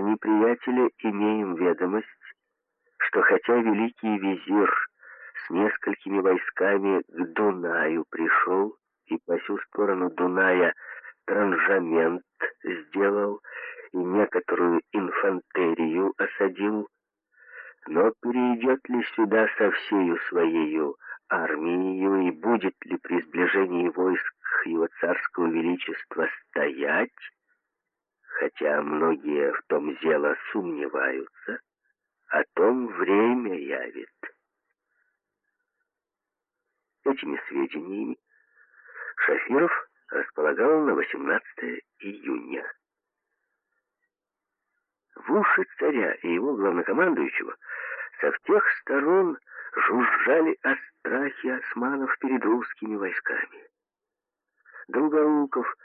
о неприятеле имеем ведомость, что хотя великий визир с несколькими войсками к Дунаю пришел и по всю сторону Дуная транжамент сделал и некоторую инфантерию осадил, но перейдет ли сюда со всею своею армией и будет ли при сближении войск его царского величества стоять, хотя многие в том зело сомневаются, о том время явит. Этими сведениями Шафиров располагал на 18 июня. В уши царя и его главнокомандующего со всех сторон жужжали о страхе османов перед русскими войсками. Долгоруков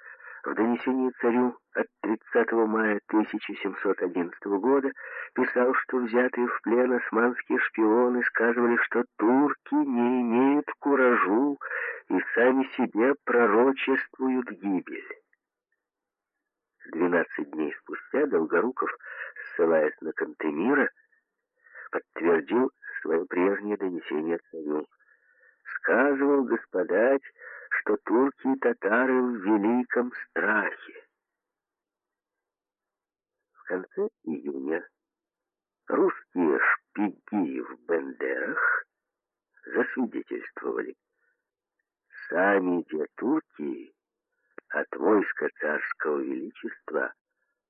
в донесении царю от 30 мая 1711 года писал, что взятые в плен османские шпионы сказывали, что турки не имеют куражу и сами себе пророчествуют гибель. 12 дней спустя Долгоруков, ссылаясь на Кантемира, подтвердил свое прежнее донесение царю. Сказывал господать, что турки и татары в великом страхе. В конце июня русские шпиги в Бендерах засвидетельствовали. Сами те турки от войска царского величества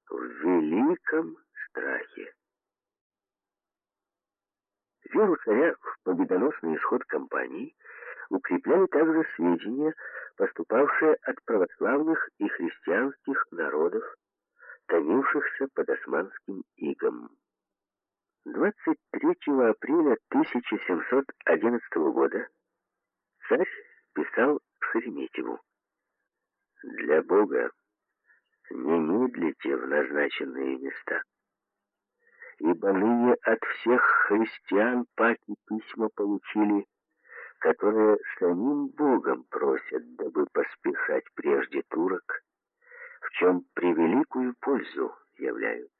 в великом страхе. Веру царя в победоносный исход кампании укрепляли также сведения, поступавшие от православных и христианских народов, томившихся под османским игом. 23 апреля 1711 года царь писал Шереметьеву. «Для Бога не медлите в назначенные места, ибо ныне от всех христиан паки письма получили которые самим Богом просят, дабы поспешать прежде турок, в чем превеликую пользу являют.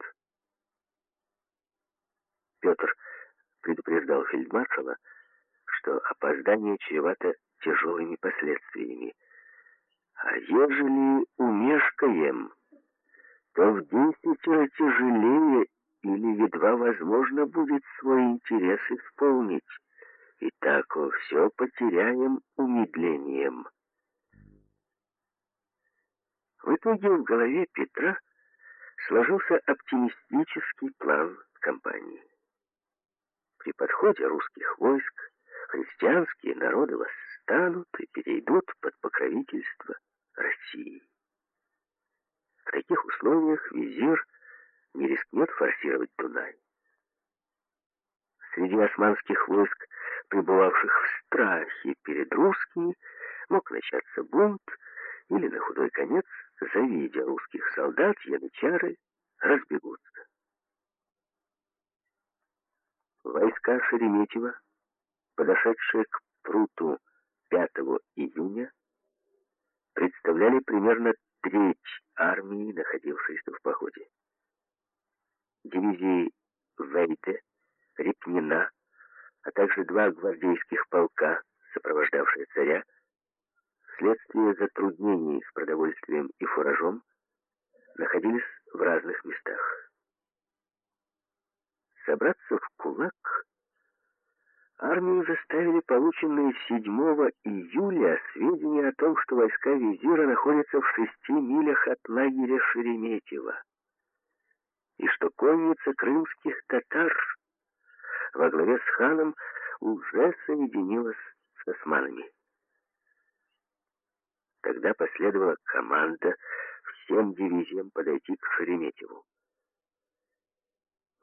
Петр предупреждал фельдмаршала, что опоздание чревато тяжелыми последствиями. А ежели умешкаем, то в десятеро тяжелее или едва возможно будет свой интерес исполнить. И так все потеряем умедлением. В итоге в голове Петра сложился оптимистический план кампании. При подходе русских войск христианские народы восстанут и перейдут под покровительство России. В таких условиях визир не рискнет форсировать Дунай. Среди османских войск пребывавших в страхе перед русскими, мог начаться бунт, или на худой конец, завидя русских солдат, янычары разбегутся. Войска Шереметьева, подошедшие к пруту 5 июня, представляли примерно треть армии, находившейся в походе. Дивизии Вейте, Репнина, а также два гвардейских полка, сопровождавшие царя, вследствие затруднений с продовольствием и фуражом, находились в разных местах. Собраться в кулак армию заставили полученные 7 июля сведения о том, что войска визира находятся в шести милях от лагеря Шереметьево, и что конница крымских татар во главе с ханом уже соединилась с османами. Тогда последовала команда всем дивизиям подойти к Шереметьеву.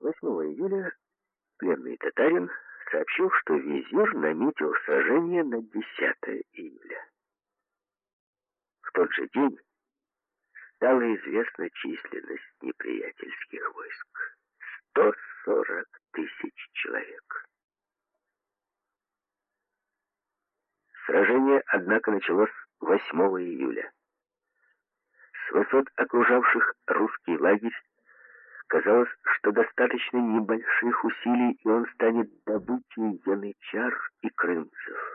8 июля пленный татарин сообщил, что визир наметил сражение на 10 июля. В тот же день стала известна численность неприятельских войск. 140 тысяч человек. Сражение, однако, началось 8 июля. С высот окружавших русский лагерь Казалось, что достаточно небольших усилий, и он станет добычей янычар и крымцев.